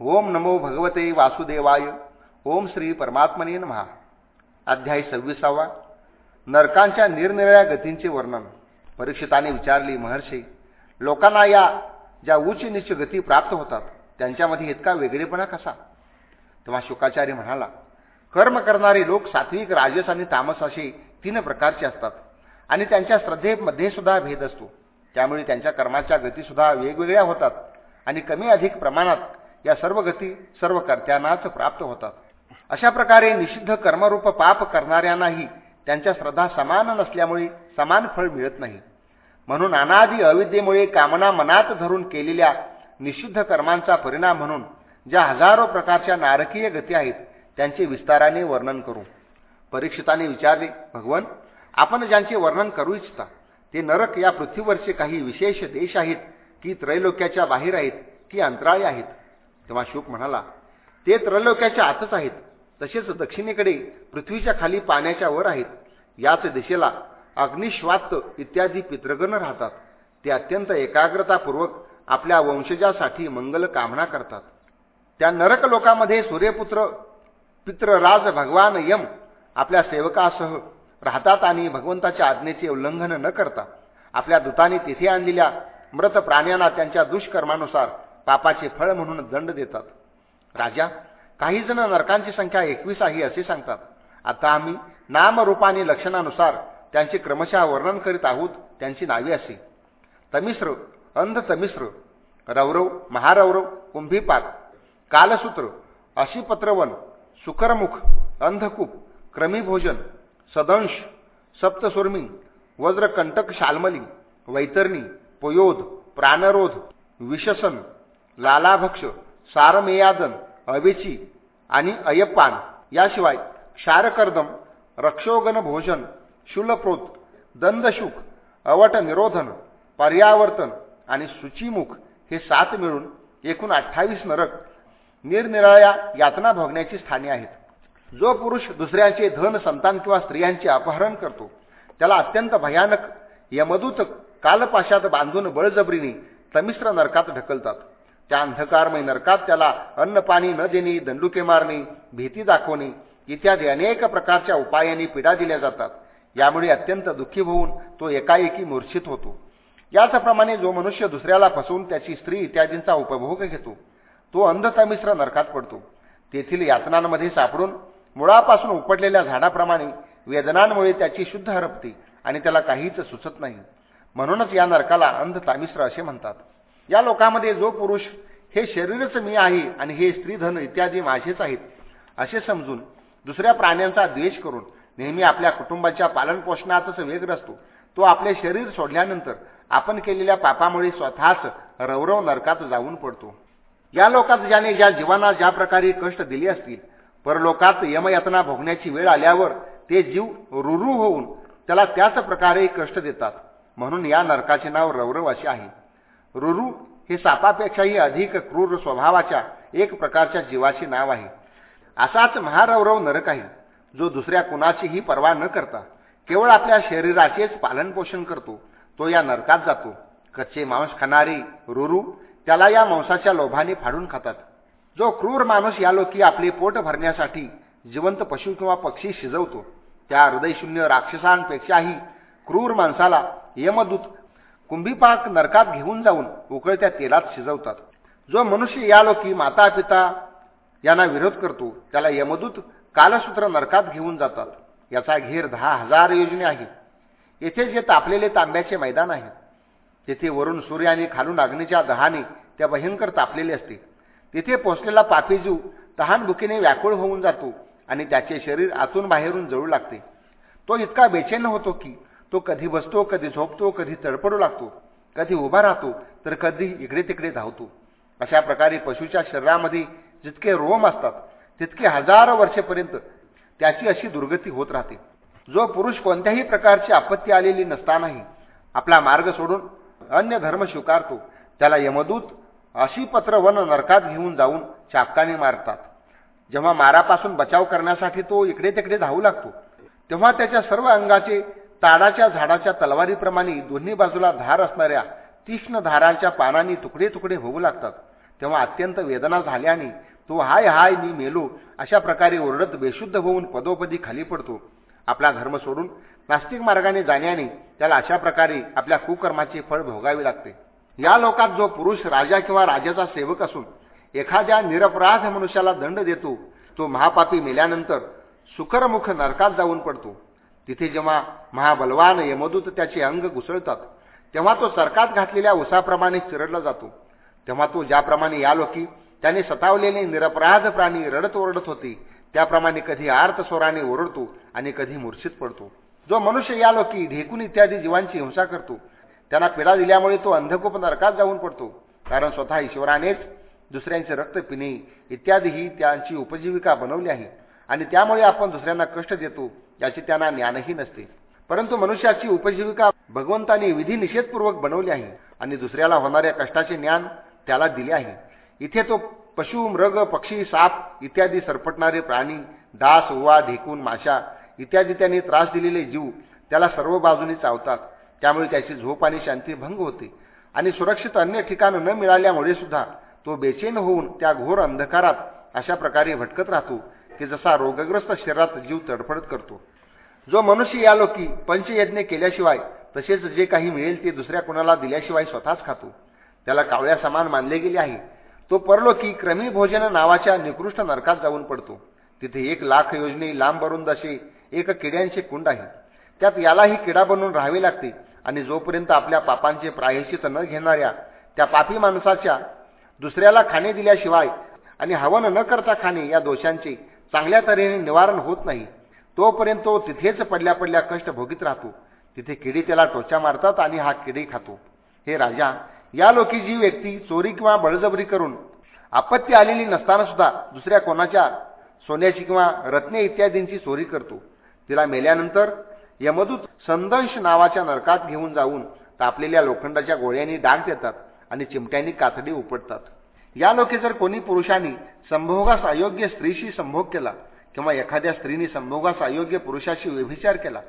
ओम नमो भगवते वासुदेवाय. ओम श्री परमात्मने महा अध्याय सव्वीसावा. नरकांच्या निरनिराळ्या गतींचे वर्णन. परीक्षिताने विचारली महर्षी लोकांना या ज्या उच्च निच्च गती प्राप्त होतात त्यांच्यामध्ये इतका वेगळेपणा कसा? तेव्हा शुकाचार्य म्हणाला कर्म करणारे लोक सात्विक राजस आणि तामस असे तीन प्रकारचे असतात आणि त्यांच्या श्रद्धेमध्ये सुद्धा भेद असतो. त्यामुळे त्यांच्या कर्माच्या गतीसुद्धा वेगवेगळ्या होतात आणि कमी अधिक प्रमाणात या सर्व गती सर्व कर्त्यांनाच प्राप्त होतात. अशा प्रकारे निषिद्ध कर्मरूप पाप करणाऱ्यांनाही त्यांच्या श्रद्धा समान नसल्यामुळे समान फळ मिळत नाही. म्हणून अनादी अविद्येमुळे कामना मनात धरून केलेल्या निषिद्ध कर्मांचा परिणाम म्हणून ज्या हजारो प्रकारच्या नारकीय गती आहेत त्यांचे विस्ताराने वर्णन करू. परीक्षिताने विचारले भगवन आपण ज्यांचे वर्णन करू इच्छिता ते नरक या पृथ्वीवरचे काही विशेष देश आहेत की त्रैलोक्याच्या बाहेर आहेत की अंतराळी आहेत? तेव्हा शुक म्हणाला ते त्रलोक्याच्या आतच आहेत. तसेच दक्षिणेकडे पृथ्वीच्या खाली पाण्याच्या वर आहेत. याच दिशेला अग्निश्वात्त इत्यादी पितृगण राहतात. ते अत्यंत एकाग्रतापूर्वक आपल्या वंशजासाठी मंगल कामना करतात. त्या नरक लोकामध्ये सूर्यपुत्र पित्रराज भगवान यम आपल्या सेवकासह राहतात आणि भगवंताच्या आज्ञेचे उल्लंघन न करता आपल्या दूतांनी तिथे आणलेल्या मृत प्राण्यांना त्यांच्या दुष्कर्मानुसार पापाचे फळ म्हणून दंड देतात. राजा काही जण नरकांची संख्या एकवीस आहे असे सांगतात. आता आम्ही नामरूपाने लक्षणानुसार त्यांचे क्रमशः वर्णन करीत आहोत त्यांची नावे असे. तमिश्र अंध तमिश्र रौरव महारौरव कुंभीपाक कालसूत्र अशीपत्रवन सुकरमुख अंधकूप क्रमीभोजन सदंश सप्तसुर्मी वज्रकंटक शालमली वैतरणी पयोध प्राणरोध विशसन लालाभक्ष सारमेयादन अवेची आणि अयप्पान याशिवाय क्षारकर्दम रक्षोगन भोजन शूलप्रोत दंदशुक अवट निरोधन पर्यावर्तन आणि सुचिमुख हे सात मिळून एकूण अठ्ठावीस नरक निरनिराळ्या यातना भोगण्याची स्थाने आहेत. जो पुरुष दुसऱ्यांचे धन संतान किंवा स्त्रियांचे अपहरण करतो त्याला अत्यंत भयानक यमदूत कालपाशात बांधून बळजबरीने तमिश्र नरकात ढकलतात. त्या अंधकारमय नरकात त्याला अन्न पाणी न देणे दंडुके मारणे भीती दाखवणे इत्यादी अनेक प्रकारच्या उपायांनी पीडा दिल्या जातात. यामुळे अत्यंत दुःखी होऊन तो एकाएकी मूर्छित होतो. याचप्रमाणे जो मनुष्य दुसऱ्याला फसवून त्याची स्त्री इत्यादींचा उपभोग घेतो तो अंधतमिश्र नरकात पडतो. तेथील यातनांमध्ये सापडून मुळापासून उपटलेल्या झाडाप्रमाणे वेदनांमुळे त्याची शुद्ध हरपते आणि त्याला काहीच सुचत नाही. म्हणूनच या नरकाला अंधतामिश्र असे म्हणतात. या लोकांमध्ये जो पुरुष हे शरीरच मी आहे आणि हे स्त्रीधन इत्यादी माझेच आहेत असे समजून दुसऱ्या प्राण्यांचा द्वेष करून नेहमी आपल्या कुटुंबाच्या पालनपोषणातच वेग असतो तो आपले शरीर सोडल्यानंतर आपण केलेल्या पापामुळे स्वतःच रवरव नरकात जाऊन पडतो. या लोकात ज्याने ज्या जीवांना ज्या प्रकारे कष्ट दिले असतील परलोकात यमयातना भोगण्याची वेळ आल्यावर ते जीव रुरू होऊन त्याला त्याच प्रकारे कष्ट देतात. म्हणून या नरकाचे नाव रौरव असे आहे. रुरू हे सापापेक्षाही अधिक क्रूर स्वभावाच्या एक प्रकारच्या जीवाचे नाव आहे. असाच महारौरव नरक आहे जो दुसऱ्या कुणाचीही पर्वा न करता केवळ आपल्या शरीराचेच पालनपोषण करतो तो या नरकात जातो. कच्चे मांस खाणारे रुरू त्याला या मांसाच्या लोभाने फाडून खातात. जो क्रूर माणूस या लोकी आपले पोट भरण्यासाठी जिवंत पशु किंवा पक्षी शिजवतो त्या हृदयशून्य राक्षसांपेक्षाही क्रूर माणसाला यमदूत कुंभीपाक नरकात घेऊन जाऊन उकळत्या तेलात शिजवतात. जो मनुष्य या लोकी माता पिता यांना विरोध करतो त्याला यमदूत कालसूत्र नरकात घेऊन जातात. याचा घेर दहा हजार योजने आहे येथे जे तापलेले तांब्याचे मैदान आहे तेथे वरून सूर्य आणि खालून अग्नीच्या दहाने त्या भयंकर तापलेले असते. तेथे पोचलेला पापीजू तहान भुकीने व्याकुळ होऊन जातो आणि त्याचे शरीर आतून बाहेरून जळू लागते. तो इतका बेचैन होतो की तो कधी बसतो कधी झोपतो कधी तडपडू लागतो कधी उभा राहतो तर कधी इकडे तिकडे धावतो. अशा प्रकारे पशूच्या शरीरामध्ये जितके रोम असतात तितके हजारो वर्षेपर्यंत त्याची अशी दुर्गती होत राहते. जो पुरुष कोणत्याही प्रकारची आपत्ती आलेली नसतानाही आपला मार्ग सोडून अन्य धर्म स्वीकारतो त्याला यमदूत अशी पत्र वन नरकात घेऊन जाऊन चापकाने मारतात. जेव्हा मारापासून बचाव करण्यासाठी तो इकडे तिकडे धावू लागतो तेव्हा त्याच्या सर्व अंगाचे ताडाच्या झाडाच्या तलवारीप्रमाणे दोन्ही बाजूला धार असणाऱ्या तीक्ष्ण धाराच्या पानांनी तुकडे तुकडे होऊ लागतात. तेव्हा अत्यंत वेदना झाल्याने तो हाय हाय मी मेलो अशा प्रकारे ओरडत बेशुद्ध होऊन पदोपदी खाली पडतो. आपला धर्म सोडून नास्तिक मार्गाने जाण्याने त्याला अशा प्रकारे आपल्या कुकर्माचे फळ भोगावे लागते. या लोकात जो पुरुष राजा किंवा राजाचा सेवक असून एखाद्या निरपराध मनुष्याला दंड देतो तो महापापी मेल्यानंतर सुकरमुख नरकात जाऊन पडतो. तिथे जेव्हा महाबलवान यमदूत त्याचे अंग घुसळतात तेव्हा तो सरकात घातलेल्या उसाप्रमाणे चिरडला जातो. तेव्हा तो ज्याप्रमाणे या लोकी त्याने सतावलेले निरपराध प्राणी रडत ओरडत होते त्याप्रमाणे कधी आर्त स्वराने ओरडतो आणि कधी मूर्छित पडतो. जो मनुष्य या लोकी ढेकून इत्यादी जीवांची हिंसा करतो त्यांना पीडा दिल्यामुळे तो अंधकूप नरकात जाऊन पडतो. कारण स्वतः ईश्वरानेच दुसऱ्यांचे रक्त पिणे इत्यादीही त्यांची उपजीविका बनवली आहे. आणि त्यामुळे आपण दुसऱ्यांना कष्ट देतो याचे त्यांना ज्ञानही नसते. परंतु मनुष्याची उपजीविका भगवंतानी विधी निषेधपूर्वक बनवली आहे आणि दुसऱ्याला होणाऱ्या कष्टाचे ज्ञान त्याला दिले आहे. इथे तो पशु मृग पक्षी साप इत्यादी सरपटणारे प्राणी दास ओवा ढेकून माशा इत्यादी त्यांनी त्रास दिलेले जीव त्याला सर्व बाजूनी चावतात. त्यामुळे त्याची झोप आणि शांती भंग होते. आणि सुरक्षित अन्य ठिकाण न मिळाल्यामुळे सुद्धा तो बेचैन होऊन त्या घोर अंधकारात अशा प्रकारे भटकत राहतो. की जसा रोगग्रस्त शरीरात जीव तडफडत करतो. जो मनुष्य या लोकी पंचयज्ञ केल्याशिवाय तसेच जे काही मिळेल ते दुसऱ्या कोणाला दिल्याशिवाय स्वतःच खातो. त्याला कावळ्या समान मानले गेले आहे. तो परलोकी क्रमी भोजन नावाच्या निकृष्ट नरकात जाऊन पडतो. तिथे एक लाख योजने लांब बरुंद असे एक किड्यांचे कुंड आहे. त्यात यालाही किडा बनून राहावे लागते आणि जोपर्यंत आपल्या पापांचे प्रायश्चित न घेणाऱ्या त्या पापी माणसाच्या दुसऱ्याला खाणे दिल्याशिवाय आणि हवन न करता खाणे या दोषांचे चांगल्या तऱ्हेने निवारण होत नाही तोपर्यंत तो तिथेच पडल्या पडल्या कष्ट भोगीत राहतो. तिथे किडी त्याला टोचा मारतात आणि हा किडी खातो. हे राजा या लोकी जी व्यक्ती चोरी किंवा बळजबरी करून आपत्ती आलेली नसताना सुद्धा दुसऱ्या कोणाच्या सोन्याची किंवा रत्ने इत्यादींची चोरी करतो तिला मेल्यानंतर यमदूत संदंश नावाच्या नरकात घेऊन जाऊन तापलेल्या लोखंडाच्या गोळ्यांनी डाग देतात आणि चिमट्यांनी कातडी उपटतात. या लोके जर कोणी पुरुषांनी संभोगास अयोग्य स्त्रीशी संभोग केला किंवा एखाद्या स्त्रीने संभोगास अयोग्य पुरुषाशी व्यभिचार केला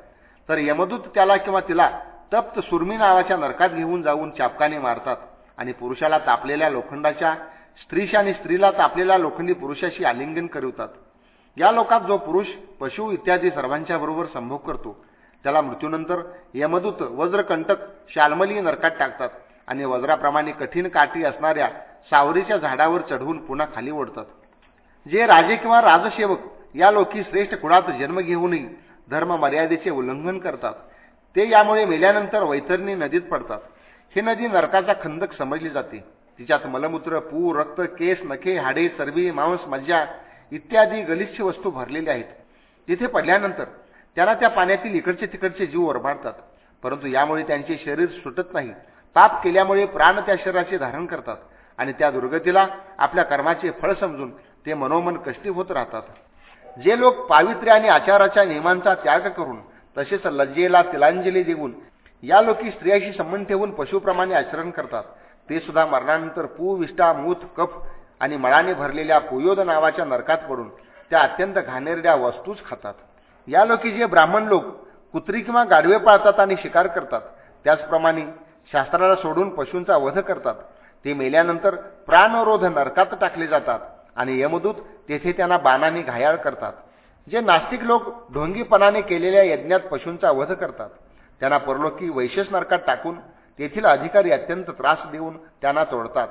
तर यमदूत त्याला किंवा तिला तप्त सुरमी नावाच्या नरकात घेऊन जाऊन चापकाने मारतात आणि पुरुषाला तापलेल्या लोखंडाच्या स्त्रीशी आणि स्त्रीला तापलेल्या लोखंडी पुरुषाशी आलिंगन करवतात. या लोकात जो पुरुष पशु इत्यादी सर्वांच्या बरोबर संभोग करतो त्याला मृत्यूनंतर यमदूत वज्रकंटक शालमली नरकात टाकतात आणि वज्राप्रमाणे कठीण काठी असणाऱ्या सावरीच्या झाडावर चढवून पुन्हा खाली ओढतात. जे राजे किंवा राजसेवक या लोकी श्रेष्ठ कुळात जन्म घेऊनही धर्म मर्यादेचे उल्लंघन करतात ते यामुळे मेल्यानंतर वैतरणी नदीत पडतात. ही नदी नरकाचा खंदक समजली जाते. तिच्यात मलमूत्र पू रक्त केस नखे हाडे चरबी मांस मज्जा इत्यादी गलिच्छ वस्तू भरलेल्या आहेत. तिथे पडल्यानंतर त्यांना त्या पाण्यातील इकडचे तिकडचे जीव ओरबाडतात. परंतु यामुळे त्यांचे शरीर सुटत नाही. पाप केल्यामुळे प्राण त्या शरीराचे धारण करतात. आणि त्या दुर्गतीला आपल्या कर्माचे फळ समजून ते मनोमन कष्टी होत राहतात. जे लोक पावित्र्य आणि आचाराच्या नियमांचा त्याग करून तसेच लज्जेला तिलांजली देऊन या लोकी स्त्रियाशी संबंध ठेवून पशुप्रमाणे आचरण करतात. ते सुद्धा मरणानंतर पू विष्टा मूत कफ आणि मळाने भरलेल्या पुयोद नावाच्या नरकात पडून त्या अत्यंत घाणेरड्या वस्तूच खातात. या लोकी जे ब्राह्मण लोक कुत्री किंवा गाडवे पाळतात आणि शिकार करतात त्याचप्रमाणे शास्त्राला सोडून पशूंचा वध करतात. ते मेल्यानंतर प्राणरोध नरकात टाकले जातात आणि यमदूत तेथे त्यांना बाणाने घायाळ करतात. जे नास्तिक लोक ढोंगीपणाने केलेल्या यज्ञात पशूंचा वध करतात. त्यांना परलोकी वैशेष नरकात टाकून तेथील अधिकारी अत्यंत त्रास देऊन त्यांना तोडतात.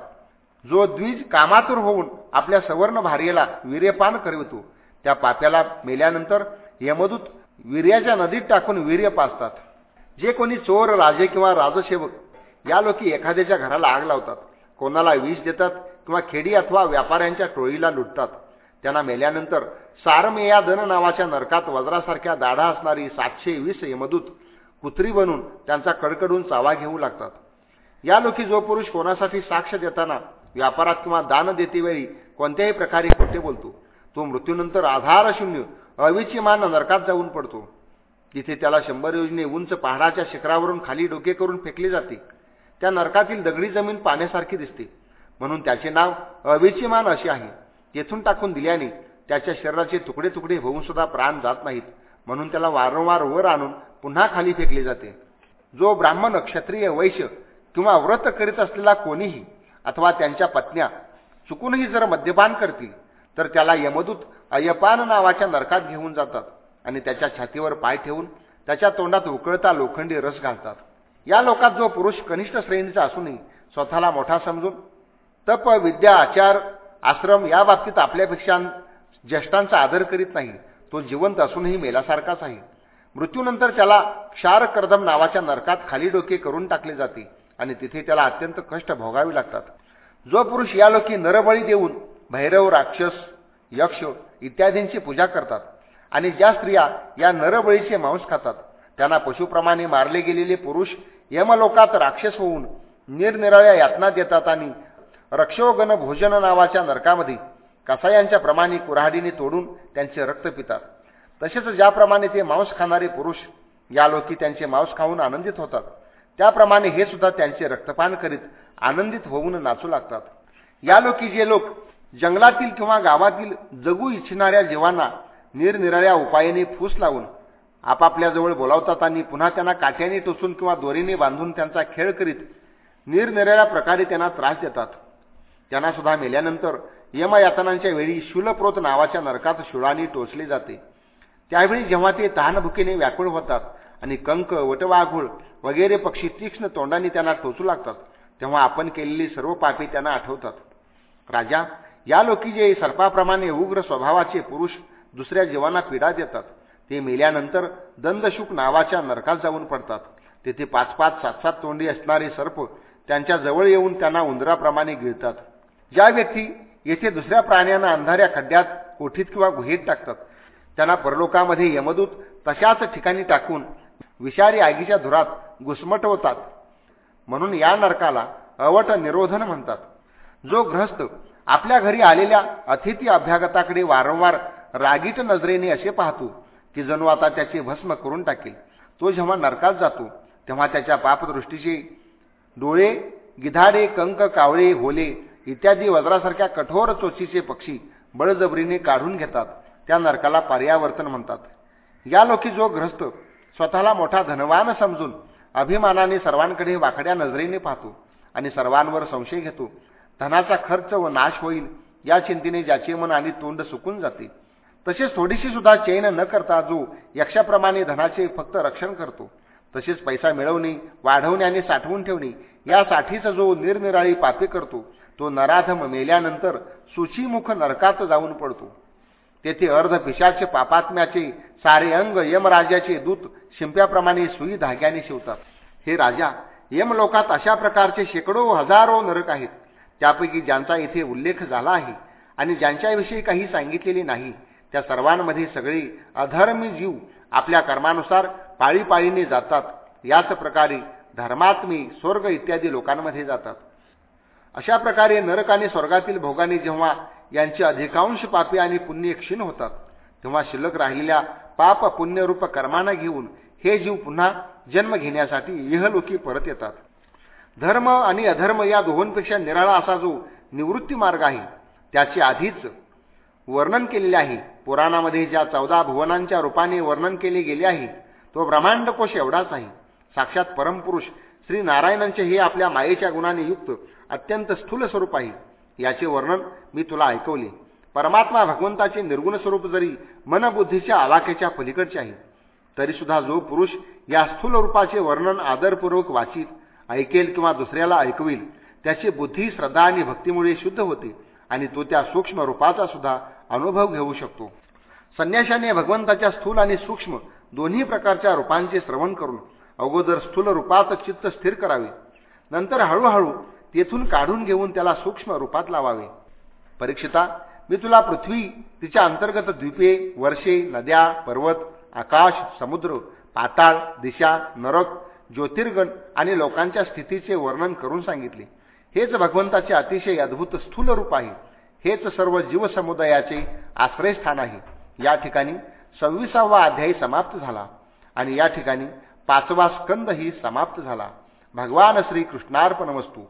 जो द्विज कामातूर होऊन आपल्या सवर्ण भार्येला वीर्यपान करवितो त्या पाप्याला मेल्यानंतर यमदूत वीर्याच्या नदीत टाकून वीर्य पाचतात जे कोणी चोर राजे किंवा राजसेवक या लोकी एखाद्याच्या घराला आग लावतात. कोणाला विष देतात किंवा खेडी अथवा व्यापाऱ्यांच्या टोळीला लुटतात. त्यांना मेल्यानंतर सारमेया दन नावाच्या नरकात वज्रासारख्या दाढा असणारी सातशे वीस यमदूत कुत्री बनून त्यांचा कडकडून चावा घेऊ लागतात. या लोकी जो पुरुष कोणासाठी साक्ष देताना व्यापारात किंवा दान देतेवेळी कोणत्याही प्रकारे खोटे बोलतो तो मृत्यूनंतर आधारशून्य अविचिमान नरकात जाऊन पडतो. तिथे त्याला शंभर योजने उंच पहाडाच्या शिखरावरून खाली डोके करून फेकले जाते. त्या नरकातील दगडी जमीन पाण्यासारखी दिसते. म्हणून त्याचे नाव अविचिमान असे आहे. तेथून टाकून दिल्याने त्याच्या शरीराचे तुकडे तुकडे होऊन सुद्धा प्राण जात नाहीत. म्हणून त्याला वारंवार वर आणून पुन्हा खाली फेकले जाते. जो ब्राह्मण क्षत्रिय वैश्य किंवा व्रत करीत असलेला कोणीही अथवा त्यांच्या पत्न्या चुकूनही जर मद्यपान करतील तर त्याला यमदूत अयपान नावाच्या नरकात घेऊन जातात आणि त्याच्या छातीवर पाय ठेवून त्याच्या तोंडात उकळता लोखंडी रस घालतात. या लोकात जो पुरुष कनिष्ठ श्रेणीचा असूनही स्वतःला मोठा समजून तप विद्या आचार आश्रम या बाबतीत आपल्यापेक्षा ज्येष्ठांचा आदर करीत नाही तो जिवंत असूनही मेल्यासारखाच आहे. मृत्यूनंतर त्याला क्षार कर्दम नावाच्या नरकात खाली डोके करून टाकले जाते आणि तिथे त्याला अत्यंत कष्ट भोगावे लागतात. जो पुरुष या लोकी नरबळी देऊन भैरव राक्षस यक्ष इत्यादींची पूजा करतात आणि ज्या स्त्रिया या नरबळीचे मांस खातात त्यांना पशुप्रमाणे मारले गेलेले पुरुष यमलोकात राक्षस होऊन निरनिराळ्या यातना देतात आणि रक्षोगण भोजन नावाच्या नरकामध्ये कसायांच्या प्रमाणे कुऱ्हाडीने तोडून त्यांचे रक्त पितात. तसेच ज्याप्रमाणे ते मांस खाणारे पुरुष या लोकी त्यांचे मांस खाऊन आनंदित होतात त्याप्रमाणे हे सुद्धा त्यांचे रक्तपान करीत आनंदित होऊन नाचू लागतात. या लोकी जे लोक जंगलातील किंवा गावातील जगू इच्छिणाऱ्या जीवांना निरनिराळ्या उपायाने फूस लावून आपापल्याजवळ बोलावतात आणि पुन्हा त्यांना काठ्याने टोचून किंवा दोरीने बांधून त्यांचा खेळ करीत निरनिराळ्या प्रकारे त्यांना त्रास देतात. त्यांना सुद्धा मेल्यानंतर यमयातनांच्या वेळी शूलप्रोत नावाच्या नरकात शुळाने टोचले जाते. त्यावेळी जेव्हा ते तहानभुकीने व्याकुळ होतात आणि कंक वटवाघूळ वगैरे पक्षी तीक्ष्ण तोंडाने त्यांना टोचू लागतात तेव्हा आपण केलेली सर्व पापी त्यांना आठवतात. राजा या लोकी जे सर्पाप्रमाणे उग्र स्वभावाचे पुरुष दुसऱ्या जीवांना पीडा देतात ते मेल्यानंतर दंदशुक नावाच्या नरकात जाऊन पडतात. तेथे पाच पाच सात सात तोंडी असणारे सर्प त्यांच्या जवळ येऊन त्यांना उंदराप्रमाणे गिळतात. ज्या व्यक्ती येथे दुसऱ्या प्राण्यांना अंधाऱ्या खड्ड्यात कोठीत किंवा गुहेत टाकतात त्यांना परलोकामध्ये यमदूत तशाच ठिकाणी टाकून विषारी आगीच्या धुरात घुसमटवतात. म्हणून या नरकाला अवट निरोधन म्हणतात. जो ग्रस्त आपल्या घरी आलेल्या अतिथी अभ्यागताकडे वारंवार रागीट नजरेने असे पाहतो की जणू आता त्याचे भस्म करून टाकेल. तो जेव्हा नरकात जातो तेव्हा त्याच्या पापदृष्टीचे डोळे गिधाडे कंक कावळे होले इत्यादी वज्रासारख्या कठोर चोचीचे पक्षी बळजबरीने काढून घेतात. त्या नरकाला पर्यावर्तन म्हणतात. या लोकी जो ग्रस्त स्वतःला मोठा धनवान समजून अभिमानाने सर्वांकडे वाकड्या नजरेने पाहतो आणि सर्वांवर संशय घेतो धनाचा खर्च व नाश होईल या चिंतेने ज्याचे मन आणि तोंड सुकून जाते. तसेच थोडीशी सुद्धा चैन न करता जो यक्षाप्रमाणे धनाचे फक्त रक्षण करतो तसेच पैसा मिळवणे वाढवणे आणि साठवून ठेवणे यासाठीचा जो निरनिराळी पापे करतो तो नराधम मेल्यानंतर सुचीमुख नरकात जाऊन पडतो. तेथे अर्ध पिशाचे पापात्म्याचे सारे अंग यमराजाचे दूत शिंप्याप्रमाणे सुई धाग्याने शिवतात. हे राजा यमलोकात अशा प्रकारचे शेकडो हजारो नरक आहेत त्यापैकी ज्यांचा येथे उल्लेख झाला आहे आणि ज्यांच्याविषयी काही सांगितलेले नाही त्या सर्वांमध्ये सगळी अधर्मी जीव आपल्या कर्मानुसार पाळीपाळीने जातात. याच प्रकारे धर्मात्मी स्वर्ग इत्यादी लोकांमध्ये जातात. अशा प्रकारे नरक आणि स्वर्गातील भोगाने जेव्हा यांची अधिकांश पापी आणि पुण्य क्षीण होतात तेव्हा शिल्लक राहिलेल्या पाप पुण्यरूप कर्मांना घेऊन हे जीव पुन्हा जन्म घेण्यासाठी इहलोकी परत येतात. धर्म आणि अधर्म या दोहोंपेक्षा निराळा असा जो निवृत्ती मार्ग आहे त्याचे आधीच वर्णन केलेले आहे. पुराणामध्ये ज्या चौदा भुवनांच्या रूपाने वर्णन केले गेले आहे तो ब्रह्मांडकोश एवढाच आहे. साक्षात परमपुरुष श्री नारायणांचे हे आपल्या मायेच्या गुणाने युक्त अत्यंत स्थूल स्वरूप आहे. याचे वर्णन मी तुला ऐकवले. परमात्मा भगवंताचे निर्गुण स्वरूप जरी मनबुद्धीच्या आलाखेच्या पलीकडचे आहे तरीसुद्धा जो पुरुष या स्थूल रूपाचे वर्णन आदरपूर्वक वाचित ऐकेल किंवा दुसऱ्याला ऐकविल त्याची बुद्धी श्रद्धा आणि भक्तीमुळे शुद्ध होते आणि तो त्या सूक्ष्म रूपाचा सुद्धा अनुभव घेऊ शकतो. संन्याशाने भगवंताच्या स्थूल आणि सूक्ष्म दोन्ही प्रकारच्या रूपांचे श्रवण करून अगोदर स्थूल रूपात चित्त स्थिर करावे. नंतर हळूहळू तेथून काढून घेऊन त्याला सूक्ष्म रूपात लावावे. परीक्षिता मी तुला पृथ्वी तिच्या अंतर्गत द्वीपे वर्षे नद्या पर्वत आकाश समुद्र पाताळ दिशा नरक ज्योतिर्गण आणि लोकांच्या स्थितीचे वर्णन करून सांगितले. हेच भगवंताचे अतिशय अद्भुत स्थूल रूप आहे. हेच सर्व जीवसमुदायाचे आश्रयस्थान आहे. या ठिकाणी सव्वीसावा अध्यायी समाप्त झाला आणि या ठिकाणी पाचवा स्कंदही समाप्त झाला. भगवान श्री कृष्णार्पण वस्तू